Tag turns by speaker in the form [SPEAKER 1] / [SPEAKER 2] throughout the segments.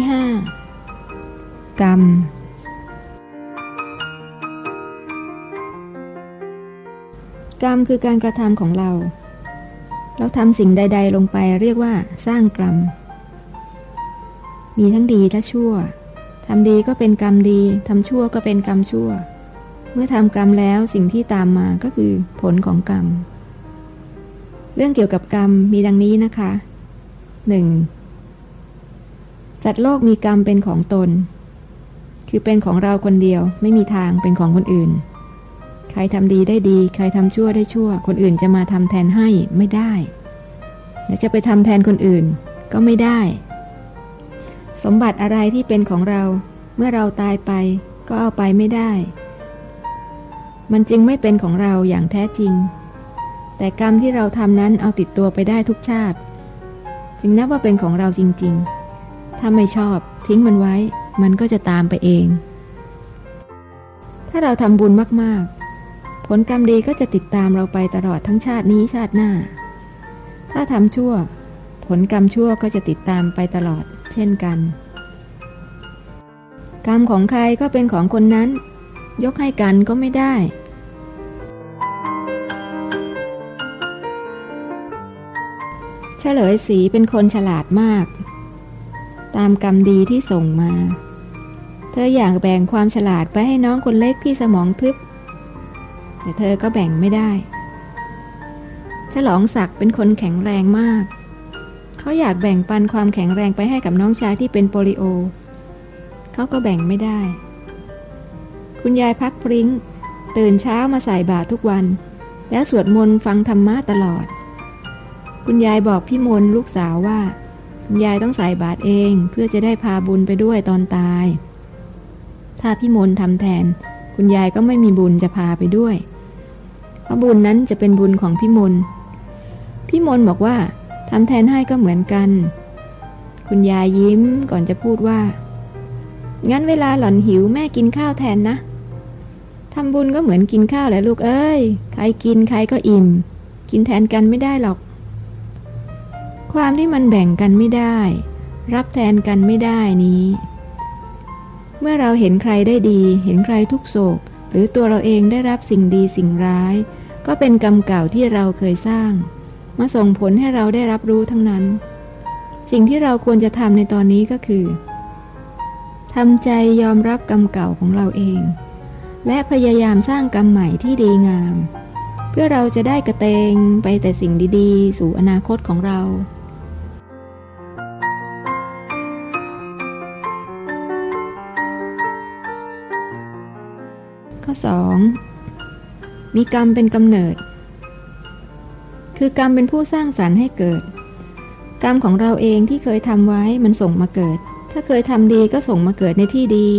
[SPEAKER 1] บทที่ห้ากรรม กรรมคือการกระทำของเรา เราทำสิ่งใด ๆ ลงไปเรียกว่า สร้างกรรม มีทั้งดีและชั่วทำดีก็เป็นกรรมดีทำชั่วก็เป็นกรรมชั่ว เมื่อทำกรรมแล้วสิ่งที่ตามมาก็คือผลของกรรม เรื่องเกี่ยวกับกรรมมีดังนี้นะคะ 1. สัตว์โลกมีกรรมเป็นของตน คือเป็นของเราคนเดียวไม่มีทางเป็นของคนอื่น ใครทำดีได้ดี ใครทำชั่วได้ชั่ว คนอื่นจะมาทำแทนให้ไม่ได้และจะไปทำแทนคนอื่นก็ไม่ได้ สมบัติอะไรที่เป็นของเรา เมื่อเราตายไปก็เอาไปไม่ได้ มันจึงไม่เป็นของเราอย่างแท้จริง แต่กรรมที่เราทำนั้นเอาติดตัวไปได้ทุกชาติ จึงนับว่าเป็นของเราจริง ๆ ถ้าไม่ชอบ ทิ้งมันไว้ มันก็จะตามไปเอง ถ้าเราทำบุญมากๆ ผลกรรมดีก็จะติดตามเราไปตลอดทั้งชาตินี้ชาติหน้า ถ้าทำชั่ว ผลกรรมชั่วก็จะติดตามไปตลอด เช่นกัน กรรมของใครก็เป็นของคนนั้น ยกให้กันก็ไม่ได้เฉลยสีเป็นคนฉลาดมาก ตามกรรมดีที่ส่งมา เธออยากแบ่งความฉลาดไปให้น้องคนเล็กที่สมองทึบ แต่เธอก็แบ่งไม่ได้ ฉลองศักดิ์เป็นคนแข็งแรงมาก เขาอยากแบ่งปันความแข็งแรงไปให้กับน้องชายที่เป็นโปลิโอ เขาก็แบ่งไม่ได้ คุณยายพักพริ้ง ตื่นเช้ามาใส่บาตรทุกวัน แล้วสวดมนต์ฟังธรรมะตลอด คุณยายบอกพี่มนลูกสาวว่า ยายต้องใส่บาตรเองเพื่อจะได้พาบุญไปด้วยตอนตาย ถ้าพี่มนทำแทน คุณยายก็ไม่มีบุญจะพาไปด้วย เพราะบุญนั้นจะเป็นบุญของพี่มนพี่มนบอกว่าทำแทนให้ก็เหมือนกัน คุณยายยิ้มก่อนจะพูดว่า งั้นเวลาหล่อนหิวแม่กินข้าวแทนนะทำบุญก็เหมือนกินข้าวแหละลูกเอ้ย ใครกินใครก็อิ่ม กินแทนกันไม่ได้หรอก ความที่มันแบ่งกันไม่ได้ รับแทนกันไม่ได้นี้ เมื่อเราเห็นใครได้ดี เห็นใครทุกโศก หรือตัวเราเองได้รับสิ่งดีสิ่งร้าย ก็เป็นกรรมเก่าที่เราเคยสร้าง มาส่งผลให้เราได้รับรู้ทั้งนั้น สิ่งที่เราควรจะทำในตอนนี้ก็คือทำใจยอมรับกรรมเก่าของเราเอง และพยายามสร้างกรรมใหม่ที่ดีงาม เพื่อเราจะได้กระเตงไปแต่สิ่งดีๆ สู่อนาคตของเรา ข้อ2มีกรรมเป็นกำเนิด คือกรรมเป็นผู้สร้างสารรค์ให้เกิด กรรมของเราเองที่เคยทำไว้มันส่งมาเกิด ถ้าเคยทำดีก็ส่งมาเกิดในที่ดี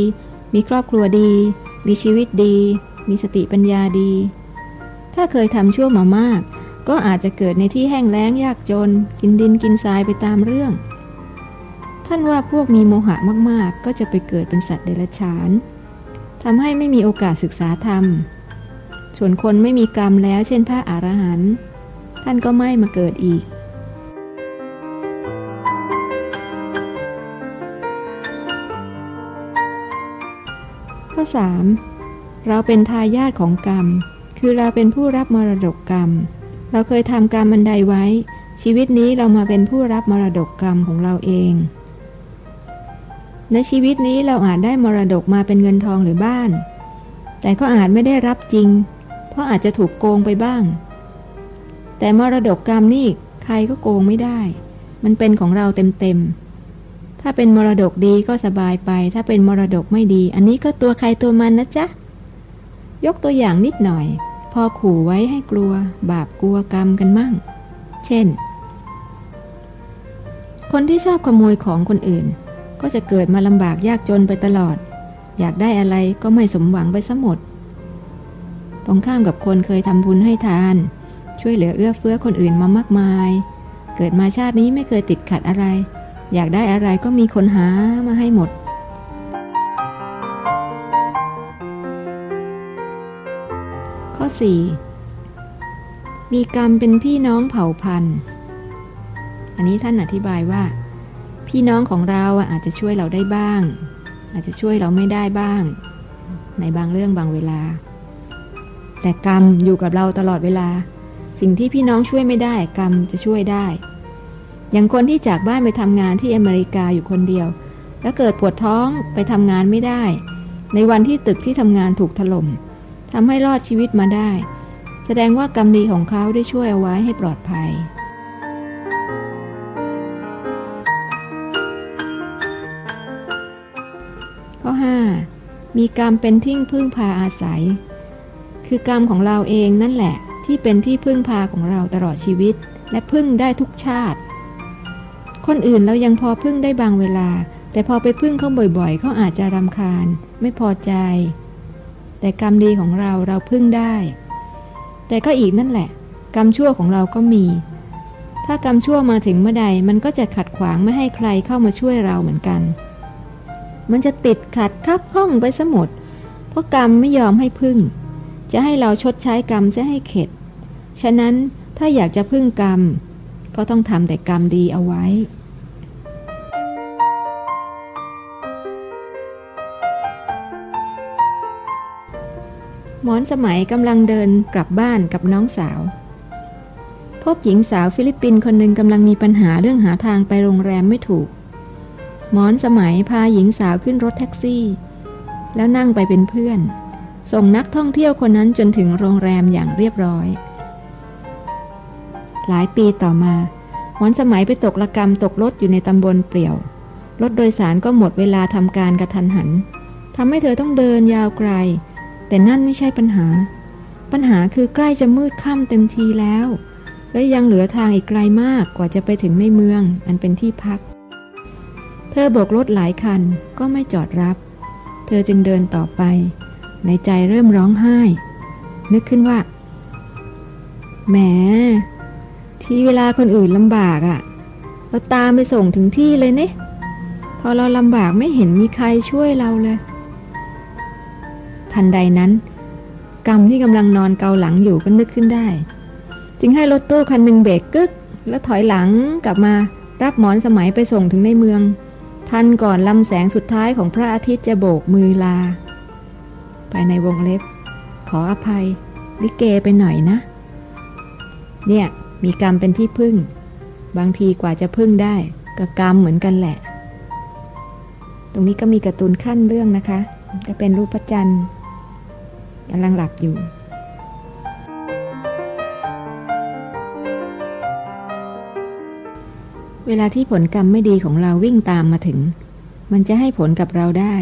[SPEAKER 1] มีครอบครัวดี มีชีวิตดี มีสติปัญญาดี ถ้าเคยทำชั่วมามาก ก็อาจจะเกิดในที่แห้งแล้งยากจน กินดินกินทรายไปตามเรื่อง ท่านว่าพวกมีโมหะมากๆ ก็จะไปเกิดเป็นสัตว์เดรัจฉาน ทำให้ไม่มีโอกาสศึกษาธรรม ส่วนคนไม่มีกรรมแล้วเช่นพระอรหันต์ท่านก็ไม่มาเกิดอีก ข้อ 3. เราเป็นทายาทของกรรม คือเราเป็นผู้รับมรดกกรรม เราเคยทำกรรมบันไดไว้ ชีวิตนี้เรามาเป็นผู้รับมรดกกรรมของเราเอง ในชีวิตนี้เราอาจได้มรดกมาเป็นเงินทองหรือบ้าน แต่ก็อาจไม่ได้รับจริง เพราะอาจจะถูกโกงไปบ้าง แต่มรดกกรรมนี่ใครก็โกงไม่ได้ มันเป็นของเราเต็มๆ ถ้าเป็นมรดกดีก็สบายไป ถ้าเป็นมรดกไม่ดี อันนี้ก็ตัวใครตัวมันนะจ๊ะ ยกตัวอย่างนิดหน่อย พอขู่ไว้ให้กลัว บาปกลัวกรรมกันมั่ง เช่น คนที่ชอบขโมยของคนอื่น ก็จะเกิดมาลำบากยากจนไปตลอด อยากได้อะไรก็ไม่สมหวังไปซะหมด ตรงข้ามกับคนเคยทำบุญให้ทาน ช่วยเหลือเอื้อเฟื้อคนอื่นมามากมาย เกิดมาชาตินี้ไม่เคยติดขัดอะไร อยากได้อะไรก็มีคนหามาให้หมดข้อ 4 มีกรรมเป็นพี่น้องเผ่าพันธุ์ อันนี้ท่านอธิบายว่า พี่น้องของเราอาจจะช่วยเราได้บ้าง อาจจะช่วยเราไม่ได้บ้าง ในบางเรื่องบางเวลา แต่กรรมอยู่กับเราตลอดเวลา สิ่งที่พี่น้องช่วยไม่ได้ กรรมจะช่วยได้ อย่างคนที่จากบ้านไปทำงานที่อเมริกาอยู่คนเดียว แล้วเกิดปวดท้องไปทำงานไม่ได้ ในวันที่ตึกที่ทำงานถูกถล่มทำให้รอดชีวิตมาได้ แสดงว่ากรรมดีของเขาได้ช่วยเอาไว้ให้ปลอดภัย ข้อ 5 มีกรรมเป็นที่พึ่งพาอาศัย คือกรรมของเราเองนั่นแหละ ที่เป็นที่พึ่งพาของเราตลอดชีวิต และพึ่งได้ทุกชาติ คนอื่นเรายังพอพึ่งได้บางเวลา แต่พอไปพึ่งเขาบ่อยๆเขาอาจจะรำคาญ ไม่พอใจ แต่กรรมดีของเราเราพึ่งได้ แต่ก็อีกนั่นแหละ กรรมชั่วของเราก็มี ถ้ากรรมชั่วมาถึงเมื่อใดมันก็จะขัดขวางไม่ให้ใครเข้ามาช่วยเราเหมือนกัน มันจะติดขัดคับห้องไปสมด เพราะกรรมไม่ยอมให้พึ่ง จะให้เราชดใช้กรรมจะให้เข็ด ฉะนั้นถ้าอยากจะพึ่งกรรม ก็ต้องทำแต่กรรมดีเอาไว้หมอสมัยกำลังเดินกลับบ้านกับน้องสาว พบหญิงสาวฟิลิปปินส์คนหนึ่งกำลังมีปัญหาเรื่องหาทางไปโรงแรมไม่ถูก หมอสมัยพาหญิงสาวขึ้นรถแท็กซี่ แล้วนั่งไปเป็นเพื่อน ส่งนักท่องเที่ยวคนนั้นจนถึงโรงแรมอย่างเรียบร้อย หลายปีต่อมา หมอสมัยไปตกระกรรมตกรถอยู่ในตำบลเปลี่ยว รถโดยสารก็หมดเวลาทำการกระทันหันทำให้เธอต้องเดินยาวไกล แต่นั่นไม่ใช่ปัญหา ปัญหาคือใกล้จะมืดค่ำเต็มทีแล้ว และยังเหลือทางอีกไกลมากกว่าจะไปถึงในเมือง อันเป็นที่พัก เธอโบกรถหลายคันก็ไม่จอดรับ เธอจึงเดินต่อไป ในใจเริ่มร้องไห้ นึกขึ้นว่า แหม ที่เวลาคนอื่นลำบากอะ่ะ เราตามไปส่งถึงที่เลยเนี่ยพอเราลำบากไม่เห็นมีใครช่วยเราเลย ทันใดนั้นกรรมที่กำลังนอนเกาหลังอยู่ก็นึกขึ้นได้ จึงให้รถตู้คันหนึ่งเบรกกึก แล้วถอยหลังกลับมารับหมอนสมัยไปส่งถึงในเมือง ทันก่อนลำแสงสุดท้ายของพระอาทิตย์จะโบกมือลา ภายในวงเล็บ ขออภัย ลิเกไปหน่อยนะ เนี่ย มีกรรมเป็นที่พึ่ง บางทีกว่าจะพึ่งได้ก็กรรมเหมือนกันแหละ ตรงนี้ก็มีการะตูนขั้นเรื่องนะคะก็เป็นรูปพระจันทร์กำลังหลับอยู่ เวลาที่ผลกรรมไม่ดีของเราวิ่งตามมาถึง มันจะให้ผลกับเราได้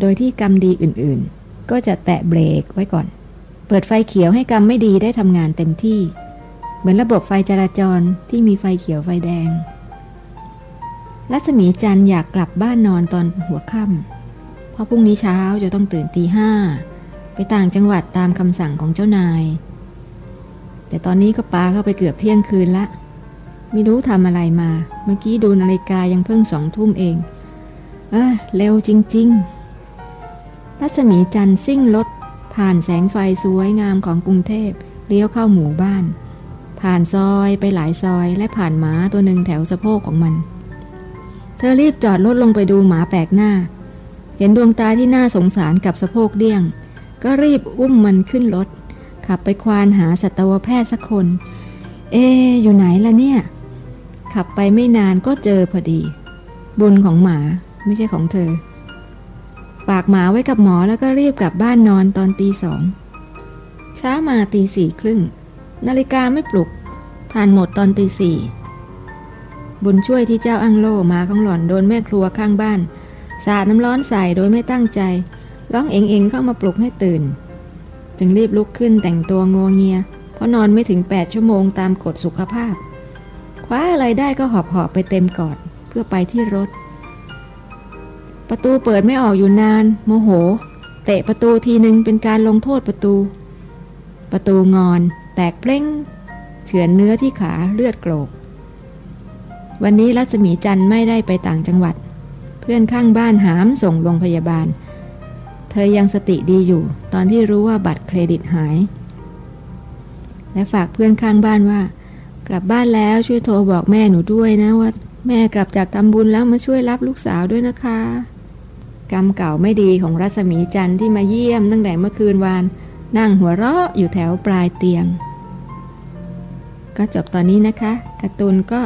[SPEAKER 1] โดยที่กรรมดีอื่นๆ ก็จะแตะเบรกไว้ก่อน เปิดไฟเขียวให้กรรมไม่ดีได้ทำงานเต็มที่ เหมือนระบบไฟจราจรที่มีไฟเขียวไฟแดง รัศมีจันอยากกลับบ้านนอนตอนหัวค่ำเพราะพรุ่งนี้เช้าจะต้องตื่นตีห้าไปต่างจังหวัดตามคำสั่งของเจ้านาย แต่ตอนนี้ก็ปาเข้าไปเกือบเที่ยงคืนละ ไม่รู้ทำอะไรมา เมื่อกี้ดูนาฬิกายังเพิ่งสองทุ่มเองเออเร็วจริง ๆ รัศมีจันทร์ซิ่งรถผ่านแสงไฟสวยงามของกรุงเทพเลี้ยวเข้าหมู่บ้าน ผ่านซอยไปหลายซอยและผ่านหมาตัวหนึ่งแถวสะโพกของมัน เธอรีบจอดรถลงไปดูหมาแปลกหน้า เห็นดวงตาที่น่าสงสารกับสะโพกเดี้ยง ก็รีบอุ้มมันขึ้นรถขับไปควานหาสัตวแพทย์สักคน เอ อยู่ไหนล่ะเนี่ย ขับไปไม่นานก็เจอพอดี บุญของหมาไม่ใช่ของเธอ ปากหมาไว้กับหมอแล้วก็รีบกลับบ้านนอนตอนตีสองเช้ามาตีสี่ครึ่ง นาฬิกาไม่ปลุก ทานหมดตอนตีสี่บุญช่วยที่เจ้าอังโลมาของหล่อนโดนแม่ครัวข้างบ้าน สาดน้ำร้อนใส่โดยไม่ตั้งใจ ร้องเองเองเข้ามาปลุกให้ตื่น จึงรีบลุกขึ้นแต่งตัวงวงเงีย เพราะนอนไม่ถึงแปดชั่วโมงตามกฎสุขภาพ คว้าอะไรได้ก็หอบหอบไปเต็มกอดเพื่อไปที่รถ ประตูเปิดไม่ออกอยู่นาน โมโห เตะประตูทีหนึ่งเป็นการลงโทษประตู ประตูงอน แตกเปล้งเฉือนเนื้อที่ขาเลือดโกรก วันนี้รัศมีจันไม่ได้ไปต่างจังหวัด เพื่อนข้างบ้านหามส่งโรงพยาบาล เธอยังสติดีอยู่ ตอนที่รู้ว่าบัตรเครดิตหาย และฝากเพื่อนข้างบ้านว่า กลับบ้านแล้วช่วยโทรบอกแม่หนูด้วยนะว่า แม่กลับจากทำบุญแล้วมาช่วยรับลูกสาวด้วยนะคะ กรรมเก่าไม่ดีของรัศมีจันทร์ที่มาเยี่ยมตั้งแต่เมื่อคืนวาน นั่งหัวเราะอยู่แถวปลายเตียง ก็จบตอนนี้นะคะการ์ตูนก็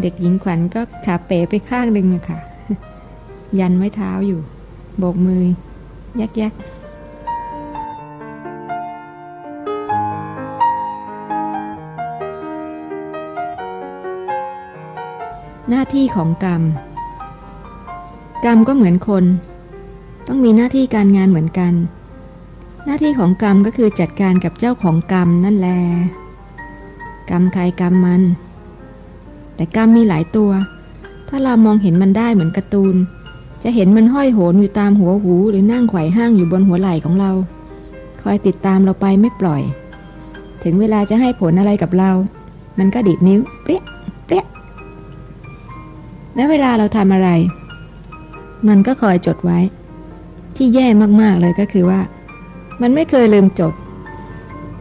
[SPEAKER 1] เด็กหญิงขวัญก็ขาเป๋ไปข้างหนึ่งค่ะ ยันไม้เท้าอยู่ โบกมือ ยักยัก หน้าที่ของกรรม กรรมก็เหมือนคน ต้องมีหน้าที่การงานเหมือนกัน หน้าที่ของกรรมก็คือจัดการกับเจ้าของกรรมนั่นแหละกรรมใครกรรมมัน แต่กรรมมีหลายตัว ถ้าเรามองเห็นมันได้เหมือนการ์ตูน จะเห็นมันห้อยโหนอยู่ตามหัวหูหรือนั่งไขว่ห้างอยู่บนหัวไหล่ของเรา คอยติดตามเราไปไม่ปล่อย ถึงเวลาจะให้ผลอะไรกับเรา มันก็ดีดนิ้วเปรี้ยเปรี้ย และเวลาเราทำอะไร มันก็คอยจดไว้ ที่แย่มากๆเลยก็คือว่า มันไม่เคยลืมจด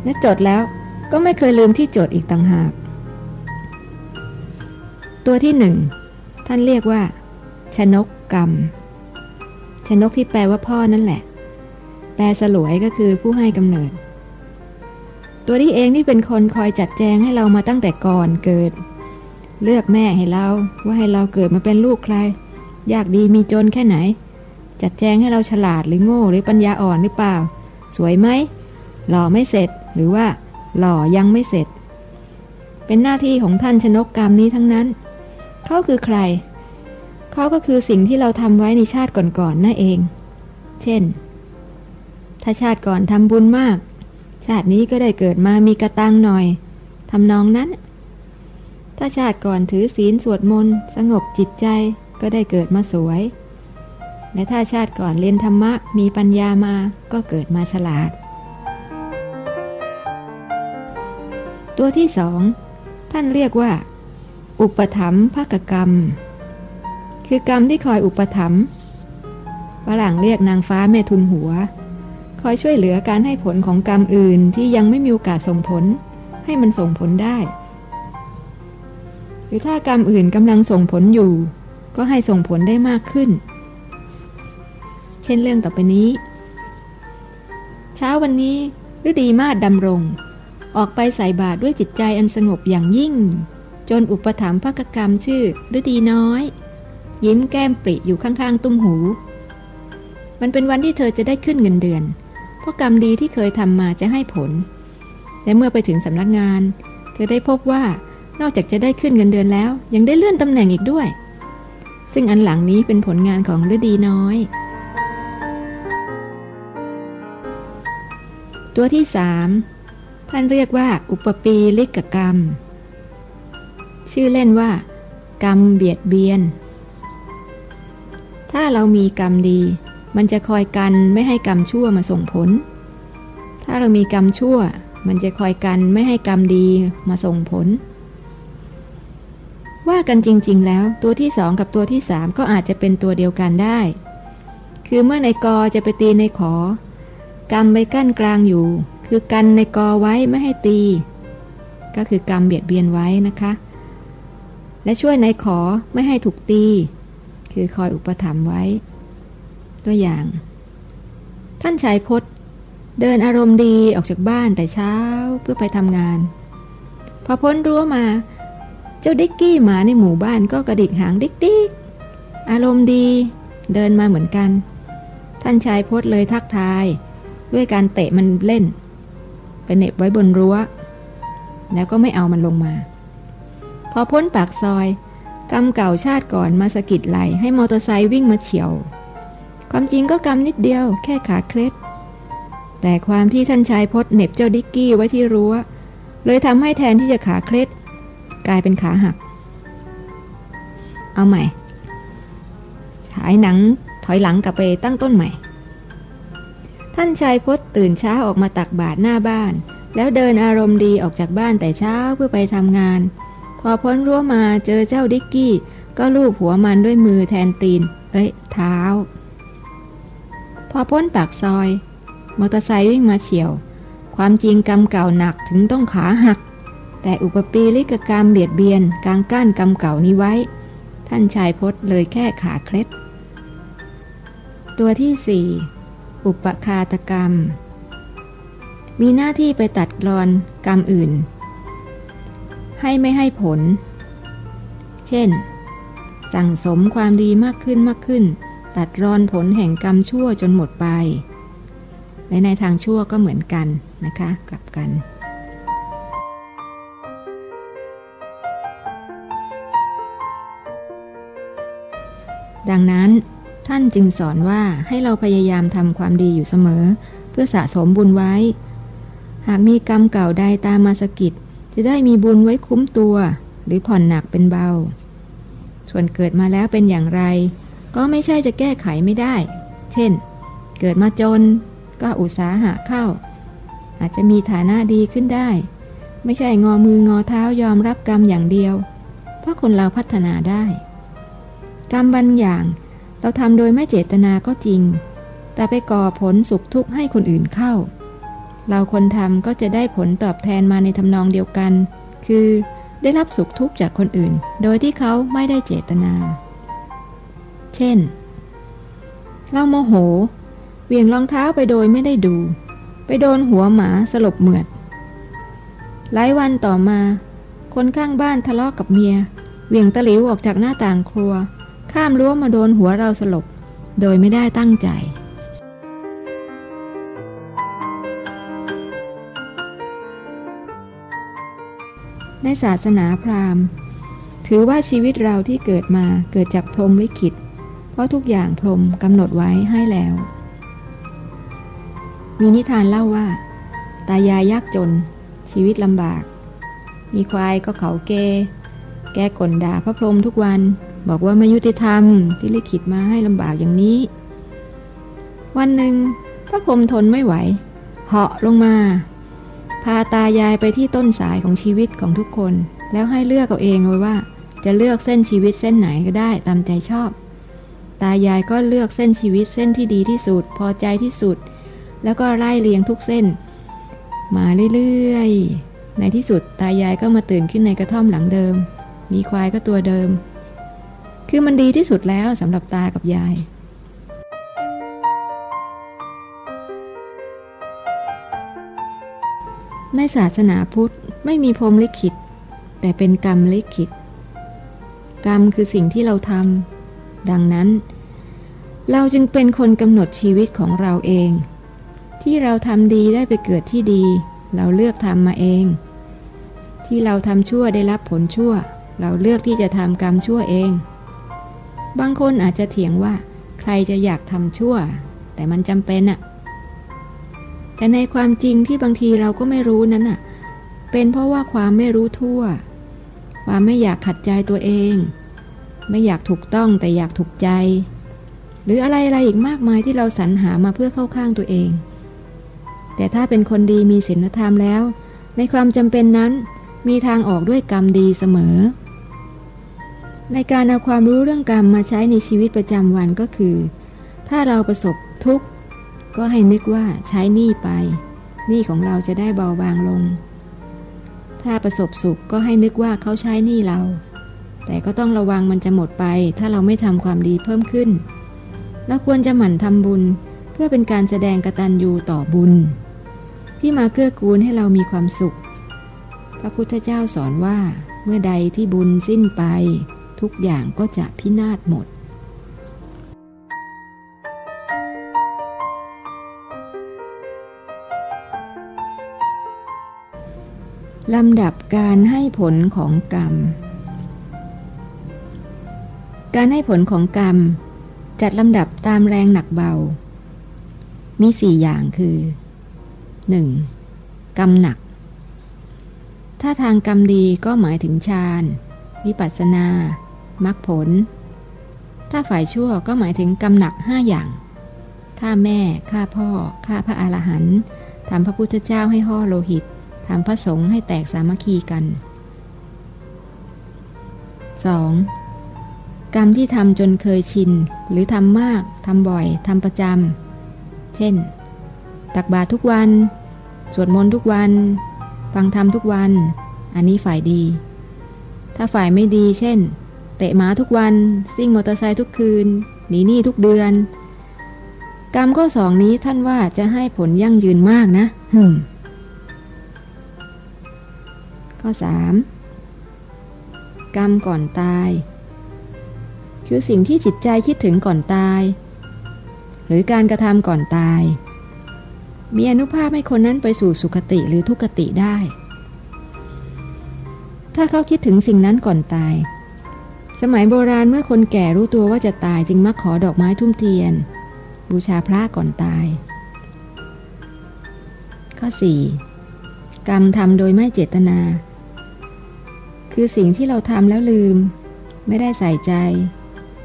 [SPEAKER 1] และจดแล้วก็ไม่เคยลืมที่จดอีกต่างหาก ตัวที่หนึ่งท่านเรียกว่า ชนกกรรม ชนกที่แปลว่าพ่อนั่นแหละ แปลสลวยก็คือผู้ให้กำเนิด ตัวที่เองที่เป็นคนคอยจัดแจงให้เรามาตั้งแต่ก่อนเกิด เลือกแม่ให้เราว่าให้เราเกิดมาเป็นลูกใคร ยากดีมีจนแค่ไหน จัดแจงให้เราฉลาดหรือโง่หรือปัญญาอ่อนหรือเปล่า สวยไหมหล่อไม่เสร็จหรือว่าหล่อยังไม่เสร็จ เป็นหน้าที่ของท่านชนกกรรมนี้ทั้งนั้นเขาคือใครเขาก็คือสิ่งที่เราทำไว้ในชาติก่อนๆนั่นเอง เช่น ถ้าชาติก่อนทำบุญมาก ชาตินี้ก็ได้เกิดมามีกระตังหน่อยทำนองนั้น ถ้าชาติก่อนถือศีลสวดมนต์สงบจิตใจก็ได้เกิดมาสวย และถ้าชาติก่อนเรียนธรรมะมีปัญญามาก็เกิดมาฉลาด ตัวที่สองท่านเรียกว่า อุปถัมภกกรรม คือกรรมที่คอยอุปถัมภ์ฝรั่งเรียกนางฟ้าแม่ทุนหัว คอยช่วยเหลือการให้ผลของกรรมอื่นที่ยังไม่มีโอกาสส่งผล ให้มันส่งผลได้ หรือถ้ากรรมอื่นกำลังส่งผลอยู่ ก็ให้ส่งผลได้มากขึ้น เช่นเรื่องต่อไปนี้ เช้าวันนี้ฤดีมาดดำรง ออกไปใส่บาตรด้วยจิตใจอันสงบอย่างยิ่ง จนอุปถัมภกกรรมชื่อฤดีน้อย ยิ้มแก้มปริอยู่ข้างๆ ตุ้มหู มันเป็นวันที่เธอจะได้ขึ้นเงินเดือน เพราะกรรมดีที่เคยทำมาจะให้ผลและเมื่อไปถึงสำนักงาน เธอได้พบว่า นอกจากจะได้ขึ้นเงินเดือนแล้ว ยังได้เลื่อนตำแหน่งอีกด้วย ซึ่งอันหลังนี้เป็นผลงานของฤดีน้อย ตัวที่สามท่านเรียกว่า อุปปีลิกกรรม ชื่อเล่นว่า กรรมเบียดเบียน ถ้าเรามีกรรมดี มันจะคอยกันไม่ให้กรรมชั่วมาส่งผล ถ้าเรามีกรรมชั่ว มันจะคอยกันไม่ให้กรรมดีมาส่งผล ว่ากันจริง ๆ แล้วตัวที่สองกับตัวที่สามก็อาจจะเป็นตัวเดียวกันได้ คือเมื่อในกอจะไปตีในขอกรรมไปกั้นกลางอยู่ คือกันในกอไว้ไม่ให้ตี ก็คือกรรมเบียดเบียนไว้นะคะ และช่วยในขอไม่ให้ถูกตี คือคอยอุปถัมภ์ไว้ ตัวอย่าง ท่านชายพศเดินอารมณ์ดีออกจากบ้านแต่เช้าเพื่อไปทำงาน พอพ้นรั้วมา จ้าดิกกี้หมาในหมู่บ้านก็กระดิกหางดิกดิกอารมณ์ดี เดินมาเหมือนกัน ท่านชายพศเลยทักทาย ด้วยการเตะมันเล่น ไปเน็บไว้บนรั้ว แล้วก็ไม่เอามันลงมา พอพ้นปากซอยกำเก่าชาติก่อนมาสะกิดไหลให้มอเตอร์ไซค์วิ่งมาเฉียว ความจริงก็กำนิดเดียวแค่ขาเคล็ด แต่ความที่ท่านชายพศเน็บเจ้าดิกกี้ไว้ที่รั้ว เลยทำให้แทนที่จะขาเคล็ด กลายเป็นขาหัก เอาใหม่ ฉายหนังถอยหลังกลับไปตั้งต้นใหม่ ท่านชายพศตื่นเช้าออกมาตักบาตรหน้าบ้าน แล้วเดินอารมณ์ดีออกจากบ้านแต่เช้าเพื่อไปทำงาน พอพ้นรั้วมาเจอเจ้าดิกกี้ ก็ลูบหัวมันด้วยมือแทนตีน เอ้ย เท้า พอพ้นปากซอย มอเตอร์ไซค์วิ่งมาเฉียว ความจริงกรรมเก่าหนักถึงต้องขาหัก แต่อุปปีลิกกรรมเบียดเบียนกางก้านกรรมเก่านี้ไว้ ท่านชายพศเลยแค่ขาเคล็ด ตัวที่สี่อุปคาตกรรม มีหน้าที่ไปตัดรอนกรรมอื่น ให้ไม่ให้ผล เช่น สั่งสมความดีมากขึ้นมากขึ้น ตัดรอนผลแห่งกรรมชั่วจนหมดไปและในทางชั่วก็เหมือนกันนะคะ กลับกัน ดังนั้นท่านจึงสอนว่าให้เราพยายามทำความดีอยู่เสมอ เพื่อสะสมบุญไว้ หากมีกรรมเก่าใดตามมาสกิดจะได้มีบุญไว้คุ้มตัว หรือผ่อนหนักเป็นเบา ส่วนเกิดมาแล้วเป็นอย่างไร ก็ไม่ใช่จะแก้ไขไม่ได้ เช่น เกิดมาจนก็อุตสาหะเข้า อาจจะมีฐานะดีขึ้นได้ ไม่ใช่งอมืองอเท้ายอมรับกรรมอย่างเดียว เพราะคนเราพัฒนาได้ กรรมบางอย่าง เราทำโดยไม่เจตนาก็จริง แต่ไปก่อผลสุขทุกข์ให้คนอื่นเข้า เราคนทำก็จะได้ผลตอบแทนมาในทำนองเดียวกัน คือได้รับสุขทุกข์จากคนอื่น โดยที่เขาไม่ได้เจตนา เช่น เราโมโห เวียงรองเท้าไปโดยไม่ได้ดู ไปโดนหัวหมาสลบเหมือด หลายวันต่อมา คนข้างบ้านทะเลาะกกับเมีย เวียงตะหลิวออกจากหน้าต่างครัว ข้ามรั้วมาโดนหัวเราสลบ โดยไม่ได้ตั้งใจ ในศาสนาพราหมณ์ ถือว่าชีวิตเราที่เกิดมาเกิดจากพรหมลิขิต เพราะทุกอย่างพรหมกำหนดไว้ให้แล้ว มีนิทานเล่าว่า ตายายยากจน ชีวิตลำบาก มีควายก็เขาเก แกกลด่าพระพรหมทุกวัน บอกว่าไม่ยุติธรรมที่ลิขิตมาให้ลำบากอย่างนี้ วันหนึ่งพระพรมทนไม่ไหว เหาะลงมา พาตายายไปที่ต้นสายของชีวิตของทุกคน แล้วให้เลือกเอาเองเลยว่า จะเลือกเส้นชีวิตเส้นไหนก็ได้ตามใจชอบ ตายายก็เลือกเส้นชีวิตเส้นที่ดีที่สุด พอใจที่สุด แล้วก็ไล่เลียงทุกเส้น มาเรื่อยๆในที่สุดตายายก็มาตื่นขึ้นในกระท่อมหลังเดิม มีควายก็ตัวเดิม คือมันดีที่สุดแล้วสำหรับตากับยายในศาสนาพุทธไม่มีพรมลิขิต แต่เป็นกรรมลิขิต กรรมคือสิ่งที่เราทำดังนั้น เราจึงเป็นคนกำหนดชีวิตของเราเอง ที่เราทำดีได้ไปเกิดที่ดี เราเลือกทำมาเอง ที่เราทำชั่วได้รับผลชั่ว เราเลือกที่จะทำกรรมชั่วเอง บางคนอาจจะเถียงว่า ใครจะอยากทำชั่ว แต่มันจำเป็นอะแต่ในความจริงที่บางทีเราก็ไม่รู้นั้นอะเป็นเพราะว่าความไม่รู้ทั่ว ความไม่อยากขัดใจตัวเอง ไม่อยากถูกต้องแต่อยากถูกใจ หรืออะไรอะไรอีกมากมายที่เราสรรหามาเพื่อเข้าข้างตัวเอง แต่ถ้าเป็นคนดีมีศีลธรรมแล้ว ในความจำเป็นนั้นมีทางออกด้วยกรรมดีเสมอ ในการเอาความรู้เรื่องกรรมมาใช้ในชีวิตประจำวันก็คือ ถ้าเราประสบทุกข์ก็ให้นึกว่าใช้หนี้ไปหนี้ของเราจะได้เบาบางลง ถ้าประสบสุขก็ให้นึกว่าเขาใช้หนี้เรา แต่ก็ต้องระวังมันจะหมดไป ถ้าเราไม่ทำความดีเพิ่มขึ้นเราควรจะหมั่นทำบุญ เพื่อเป็นการแสดงกตัญญูต่อบุญ ที่มาเกื้อกูลให้เรามีความสุข พระพุทธเจ้าสอนว่าเมื่อใดที่บุญสิ้นไป ทุกอย่างก็จะพินาศหมด ลำดับการให้ผลของกรรม การให้ผลของกรรม จัดลำดับตามแรงหนักเบา มีสี่อย่างคือหนึ่งกรรมหนัก ถ้าทางกรรมดีก็หมายถึงฌานวิปัสสนา มรรคผล ถ้าฝ่ายชั่วก็หมายถึงกรรมหนักห้าอย่างฆ่าแม่ฆ่าพ่อฆ่าพระอรหันต์ทำพระพุทธเจ้าให้ห่อโลหิตทำพระสงฆ์ให้แตกสามัคคีกัน 2. กรรมที่ทำจนเคยชิน หรือทำมากทำบ่อยทำประจำ เช่น ตักบาตรทุกวัน สวดมนต์ทุกวัน ฟังธรรมทุกวัน อันนี้ฝ่ายดี ถ้าฝ่ายไม่ดี เช่น เตะหมาทุกวัน ซิ่งมอเตอร์ไซค์ทุกคืน หนีหนี้ทุกเดือน กรรมข้อสองนี้ท่านว่าจะให้ผลยั่งยืนมากนะหึมข้อสามกรรมก่อนตาย คือสิ่งที่จิตใจคิดถึงก่อนตาย หรือการกระทำก่อนตาย มีอนุภาพให้คนนั้นไปสู่สุคติหรือทุกขติได้ ถ้าเขาคิดถึงสิ่งนั้นก่อนตาย สมัยโบราณเมื่อคนแก่รู้ตัวว่าจะตายจึงมักขอดอกไม้ทุ่มเทียน บูชาพระก่อนตาย ข้อ 4. กรรมทำโดยไม่เจตนา คือสิ่งที่เราทำแล้วลืม ไม่ได้ใส่ใจ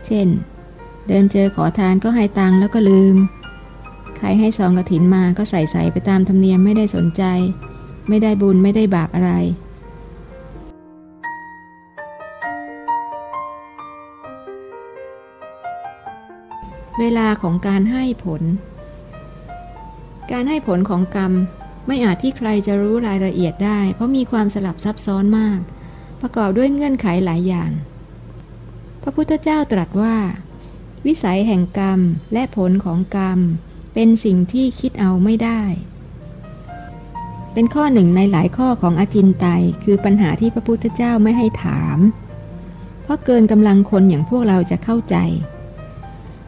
[SPEAKER 1] เช่น เดินเจอขอทานก็ให้ตังแล้วก็ลืม ใครให้ซองกระถินมาก็ใส่ใส่ไปตามธรรมเนียมไม่ได้สนใจ ไม่ได้บุญไม่ได้บาปอะไร เวลาของการให้ผล การให้ผลของกรรมไม่อาจที่ใครจะรู้รายละเอียดได้ เพราะมีความสลับซับซ้อนมาก ประกอบด้วยเงื่อนไขหลายอย่าง พระพุทธเจ้าตรัสว่า วิสัยแห่งกรรมและผลของกรรม เป็นสิ่งที่คิดเอาไม่ได้ เป็นข้อหนึ่งในหลายข้อของอจินไตยคือปัญหาที่พระพุทธเจ้าไม่ให้ถาม เพราะเกินกำลังคนอย่างพวกเราจะเข้าใจ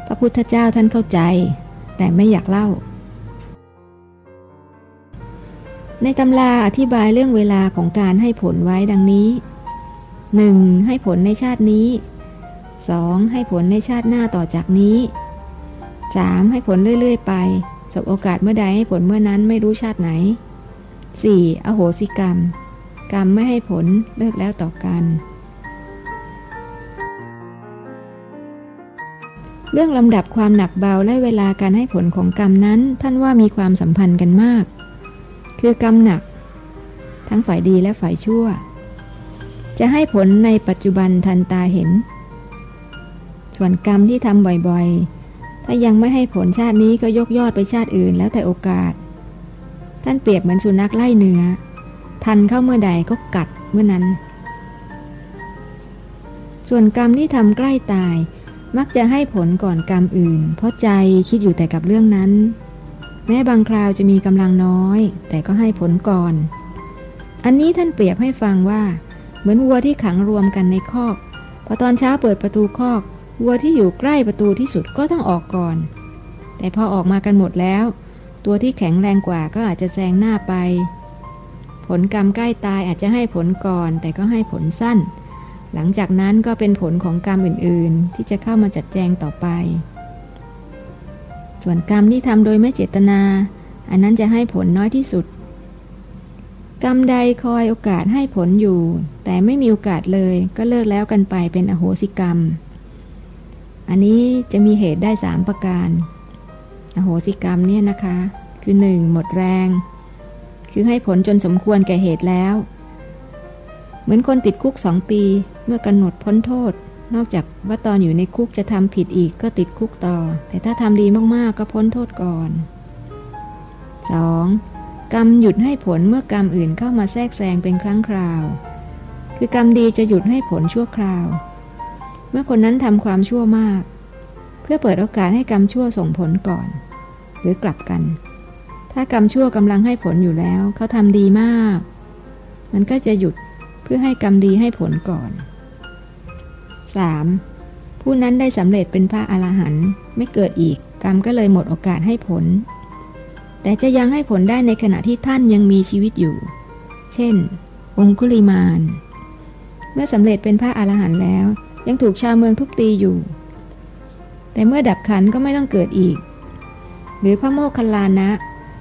[SPEAKER 1] พระพุทธเจ้าท่านเข้าใจ แต่ไม่อยากเล่า ในตำราอธิบายเรื่องเวลาของการให้ผลไว้ดังนี้หนึ่งให้ผลในชาตินี้สองให้ผลในชาติหน้าต่อจากนี้สามให้ผลเรื่อย ๆ ไปสบโอกาสเมื่อใดให้ผลเมื่อนั้นไม่รู้ชาติไหนสี่อโหสิกรรม กรรมไม่ให้ผลเลิกแล้วต่อกัน เรื่องลำดับความหนักเบาและเวลาการให้ผลของกรรมนั้น ท่านว่ามีความสัมพันธ์กันมาก คือกรรมหนัก ทั้งฝ่ายดีและฝ่ายชั่ว จะให้ผลในปัจจุบันทันตาเห็น ส่วนกรรมที่ทำบ่อยๆ ถ้ายังไม่ให้ผลชาตินี้ก็ยกยอดไปชาติอื่นแล้วแต่โอกาส ท่านเปรียบเหมือนสุนัขไล่เนื้อ ทันเข้าเมื่อใดก็กัดเมื่อนั้น ส่วนกรรมที่ทำใกล้ตาย มักจะให้ผลก่อนกรรมอื่น เพราะใจคิดอยู่แต่กับเรื่องนั้น แม้บางคราวจะมีกำลังน้อย แต่ก็ให้ผลก่อน อันนี้ท่านเปรียบให้ฟังว่า เหมือนวัวที่ขังรวมกันในคอก พอตอนเช้าเปิดประตูคอก วัวที่อยู่ใกล้ประตูที่สุดก็ต้องออกก่อน แต่พอออกมากันหมดแล้ว ตัวที่แข็งแรงกว่าก็อาจจะแซงหน้าไป ผลกรรมใกล้ตายอาจจะให้ผลก่อน แต่ก็ให้ผลสั้น หลังจากนั้นก็เป็นผลของกรรมอื่นๆ ที่จะเข้ามาจัดแจงต่อไป ส่วนกรรมที่ทำโดยไม่เจตนา อันนั้นจะให้ผลน้อยที่สุด กรรมใดคอยโอกาสให้ผลอยู่ แต่ไม่มีโอกาสเลยก็เลิกแล้วกันไปเป็นอโหสิกรรม อันนี้จะมีเหตุได้สามประการ อโหสิกรรมเนี่ยนะคะ คือหนึ่งหมดแรง คือให้ผลจนสมควรแก่เหตุแล้ว เหมือนคนติดคุกสองปี เมื่อกำหนดพ้นโทษ นอกจากว่าตอนอยู่ในคุกจะทำผิดอีกก็ติดคุกต่อ แต่ถ้าทำดีมากๆก็พ้นโทษก่อน 2. กรรมหยุดให้ผลเมื่อกรรมอื่นเข้ามาแทรกแซงเป็นครั้งคราว คือกรรมดีจะหยุดให้ผลชั่วคราว เมื่อคนนั้นทำความชั่วมาก เพื่อเปิดโอกาสให้กรรมชั่วส่งผลก่อน หรือกลับกัน ถ้ากรรมชั่วกำลังให้ผลอยู่แล้ว เขาทำดีมาก มันก็จะหยุด พื่อให้กรรมดีให้ผลก่อน 3. ผู้นั้นได้สำเร็จเป็นพระอรหันต์ไม่เกิดอีก กรรมก็เลยหมดโอกาสให้ผล แต่จะยังให้ผลได้ในขณะที่ท่านยังมีชีวิตอยู่ เช่น องคุลิมาน เมื่อสำเร็จเป็นพระอรหันต์แล้ว ยังถูกชาวเมืองทุบตีอยู่ แต่เมื่อดับขันก็ไม่ต้องเกิดอีก หรือพระโมคคัลลานะ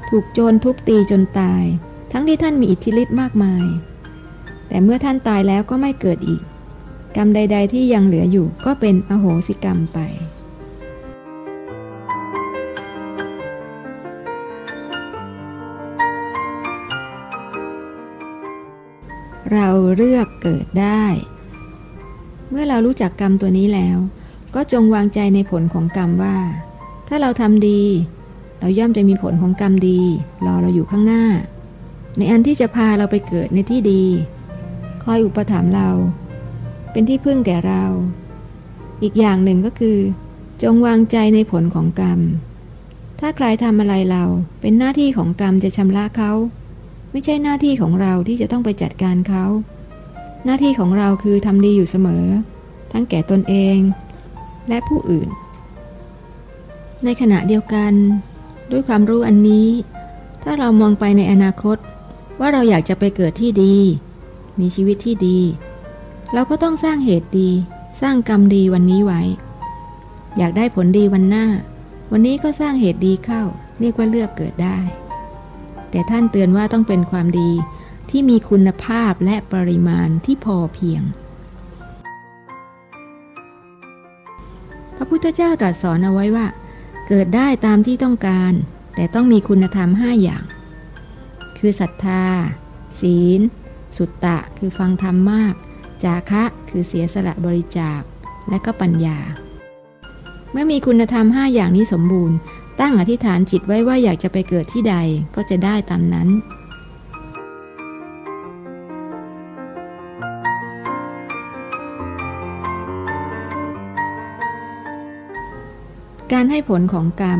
[SPEAKER 1] ถูกโจรทุบตีจนตาย ทั้งที่ท่านมีอิทธิฤทธิ์มากมาย แต่เมื่อท่านตายแล้วก็ไม่เกิดอีก กรรมใด ๆ ที่ยังเหลืออยู่ก็เป็นอโหสิกรรมไปเราเลือกเกิดได้ เมื่อเรารู้จักกรรมตัวนี้แล้ว ก็จงวางใจในผลของกรรมว่า ถ้าเราทำดี เราย่อมจะมีผลของกรรมดี รอเราอยู่ข้างหน้า ในอันที่จะพาเราไปเกิดในที่ดี คอยอุปถัมภ์เรา เป็นที่พึ่งแก่เรา อีกอย่างหนึ่งก็คือ จงวางใจในผลของกรรม ถ้าใครทำอะไรเราเป็นหน้าที่ของกรรมจะชำระเขา ไม่ใช่หน้าที่ของเราที่จะต้องไปจัดการเขา หน้าที่ของเราคือทำดีอยู่เสมอ ทั้งแก่ตนเอง และผู้อื่น ในขณะเดียวกัน ด้วยความรู้อันนี้ ถ้าเรามองไปในอนาคตว่าเราอยากจะไปเกิดที่ดี มีชีวิตที่ดี เราก็ต้องสร้างเหตุดี สร้างกรรมดีวันนี้ไว้ อยากได้ผลดีวันหน้า วันนี้ก็สร้างเหตุดีเข้า เรียกว่าเลือกเกิดได้ แต่ท่านเตือนว่าต้องเป็นความดีที่มีคุณภาพและปริมาณที่พอเพียง พระพุทธเจ้าตรัสสอนเอาไว้ว่า เกิดได้ตามที่ต้องการ แต่ต้องมีคุณธรรมห้าอย่าง คือศรัทธา ศีล สุตตะคือฟังธรรมมาก จาคะคือเสียสละบริจาค และก็ปัญญา เมื่อมีคุณธรรมห้าอย่างนี้สมบูรณ์ ตั้งอธิษฐานจิตไว้ว่าอยากจะไปเกิดที่ใดก็จะได้ตามนั้นการให้ผลของกรรม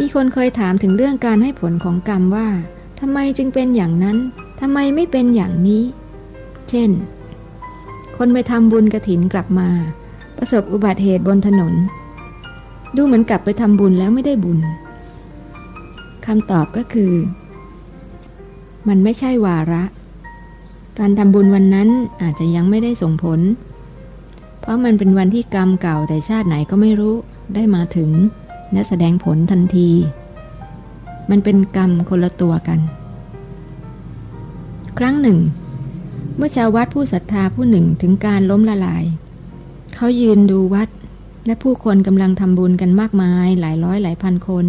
[SPEAKER 1] มีคนเคยถามถึงเรื่องการให้ผลของกรรมว่าทำไมจึงเป็นอย่างนั้น ทำไมไม่เป็นอย่างนี้ เช่น คนไปทำบุญกระถินกลับมา ประสบอุบัติเหตุบนถนน ดูเหมือนกลับไปทำบุญแล้วไม่ได้บุญคำตอบก็คือ มันไม่ใช่วาระ การทำบุญวันนั้นอาจจะยังไม่ได้ส่งผล เพราะมันเป็นวันที่กรรมเก่าแต่ชาติไหนก็ไม่รู้ได้มาถึงและแสดงผลทันที มันเป็นกรรมคนละตัวกัน ครั้งหนึ่ง เมื่อชาววัดผู้ศรัทธาผู้หนึ่งถึงการล้มละลาย เขายืนดูวัดและผู้คนกำลังทำบุญกันมากมายหลายร้อยหลายพันคน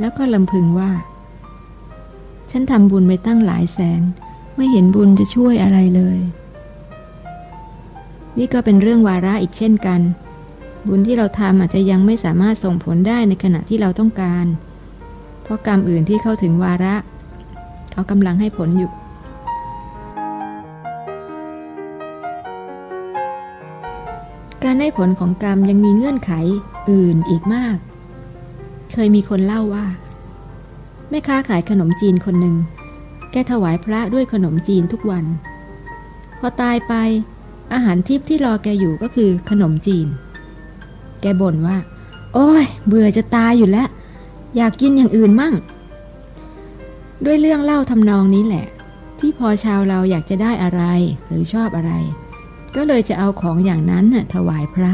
[SPEAKER 1] แล้วก็ลำพึงว่า ฉันทำบุญไปตั้งหลายแสน ไม่เห็นบุญจะช่วยอะไรเลย นี่ก็เป็นเรื่องวาระอีกเช่นกัน บุญที่เราทำอาจจะยังไม่สามารถส่งผลได้ในขณะที่เราต้องการ เพราะกรรมอื่นที่เข้าถึงวาระ เขากำลังให้ผลอยู่ การให้ผลของกรรมยังมีเงื่อนไขอื่นอีกมาก เคยมีคนเล่าว่า แม่ค้าขายขนมจีนคนหนึ่ง แกถวายพระด้วยขนมจีนทุกวัน พอตายไปอาหารทิพย์ที่รอแกอยู่ก็คือขนมจีน แกบ่นว่า โอ้ย เบื่อจะตายอยู่แล้ว อยากกินอย่างอื่นมั่ง ด้วยเรื่องเล่าทำนองนี้แหละ ที่พอชาวเราอยากจะได้อะไรหรือชอบอะไร ก็เลยจะเอาของอย่างนั้นน่ะถวายพระ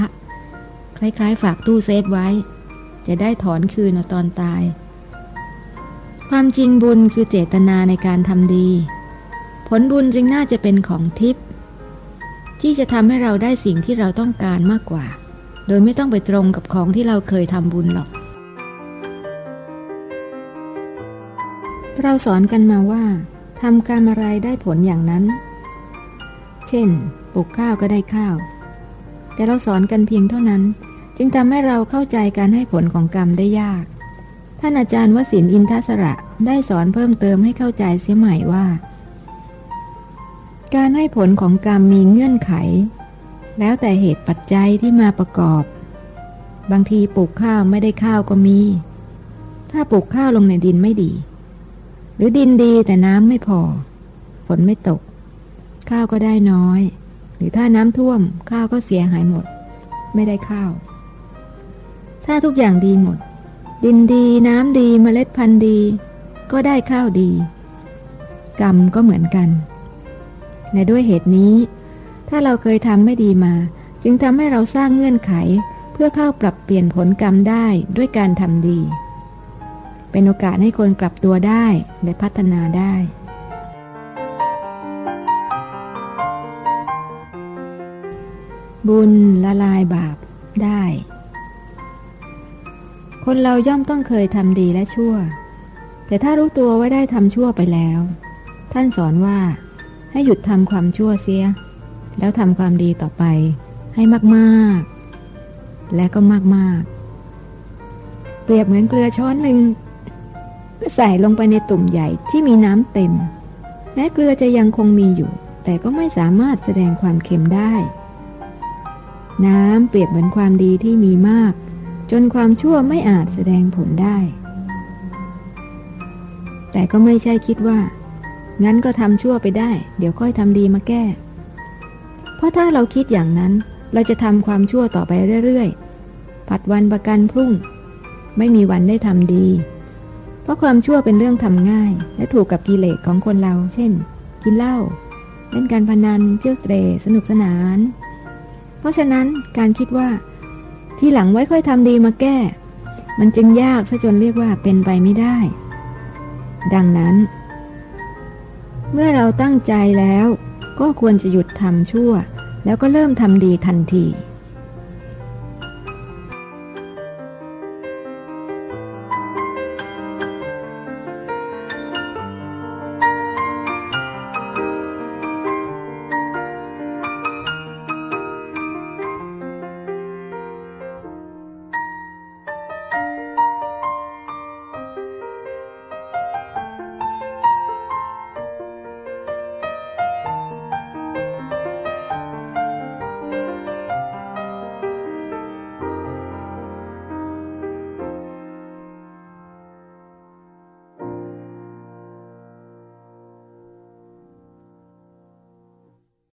[SPEAKER 1] คล้ายๆ ฝากตู้เซฟไว้ จะได้ถอนคืนเอาตอนตาย ความจริงบุญคือเจตนาในการทำดี ผลบุญจึงน่าจะเป็นของทิพย์ที่จะทำให้เราได้สิ่งที่เราต้องการมากกว่า โดยไม่ต้องไปตรงกับของที่เราเคยทำบุญหรอก เราสอนกันมาว่าทำการอะไรได้ผลอย่างนั้น เช่นปลูกข้าวก็ได้ข้าว แต่เราสอนกันเพียงเท่านั้น จึงทำให้เราเข้าใจการให้ผลของกรรมได้ยาก ท่านอาจารย์วสินอินทศระได้สอนเพิ่มเติมให้เข้าใจเสียใหม่ว่า การให้ผลของกรรมมีเงื่อนไข แล้วแต่เหตุปัจจัยที่มาประกอบ บางทีปลูกข้าวไม่ได้ข้าวก็มี ถ้าปลูกข้าวลงในดินไม่ดี หรือดินดีแต่น้ำไม่พอ ฝนไม่ตก ข้าวก็ได้น้อย หรือถ้าน้ำท่วม ข้าวก็เสียหายหมด ไม่ได้ข้าว ถ้าทุกอย่างดีหมด ดินดีน้ำดีเมล็ดพันธุ์ดี ก็ได้ข้าวดี กรรมก็เหมือนกัน และด้วยเหตุนี้ ถ้าเราเคยทำไม่ดีมา จึงทำให้เราสร้างเงื่อนไข เพื่อเข้าปรับเปลี่ยนผลกรรมได้ด้วยการทำดี เป็นโอกาสให้คนกลับตัวได้และพัฒนาได้ บุญละลายบาปได้ คนเราย่อมต้องเคยทำดีและชั่ว แต่ถ้ารู้ตัวว่าได้ทำชั่วไปแล้ว ท่านสอนว่า ให้หยุดทำความชั่วเสีย แล้วทำความดีต่อไป ให้มากๆ และก็มากๆ เปรียบเหมือนเกลือช้อนหนึ่งใส่ลงไปในตุ่มใหญ่ที่มีน้ำเต็ม แม้เกลือจะยังคงมีอยู่ แต่ก็ไม่สามารถแสดงความเค็มได้ น้ำเปรียบเหมือนความดีที่มีมาก จนความชั่วไม่อาจแสดงผลได้ แต่ก็ไม่ใช่คิดว่า งั้นก็ทำชั่วไปได้ เดี๋ยวค่อยทำดีมาแก้ เพราะถ้าเราคิดอย่างนั้น เราจะทำความชั่วต่อไปเรื่อยๆ ผัดวันประกันพรุ่ง ไม่มีวันได้ทำดี เพราะความชั่วเป็นเรื่องทำง่าย และถูกกับกิเลสของคนเรา เช่น กินเหล้า เล่นการพนัน เที่ยวเตรสนุกสนาน เพราะฉะนั้นการคิดว่าที่หลังไว้ค่อยทำดีมาแก้ มันจึงยากซะจนเรียกว่าเป็นไปไม่ได้ ดังนั้น เมื่อเราตั้งใจแล้ว ก็ควรจะหยุดทำชั่ว แล้วก็เริ่มทำดีทันที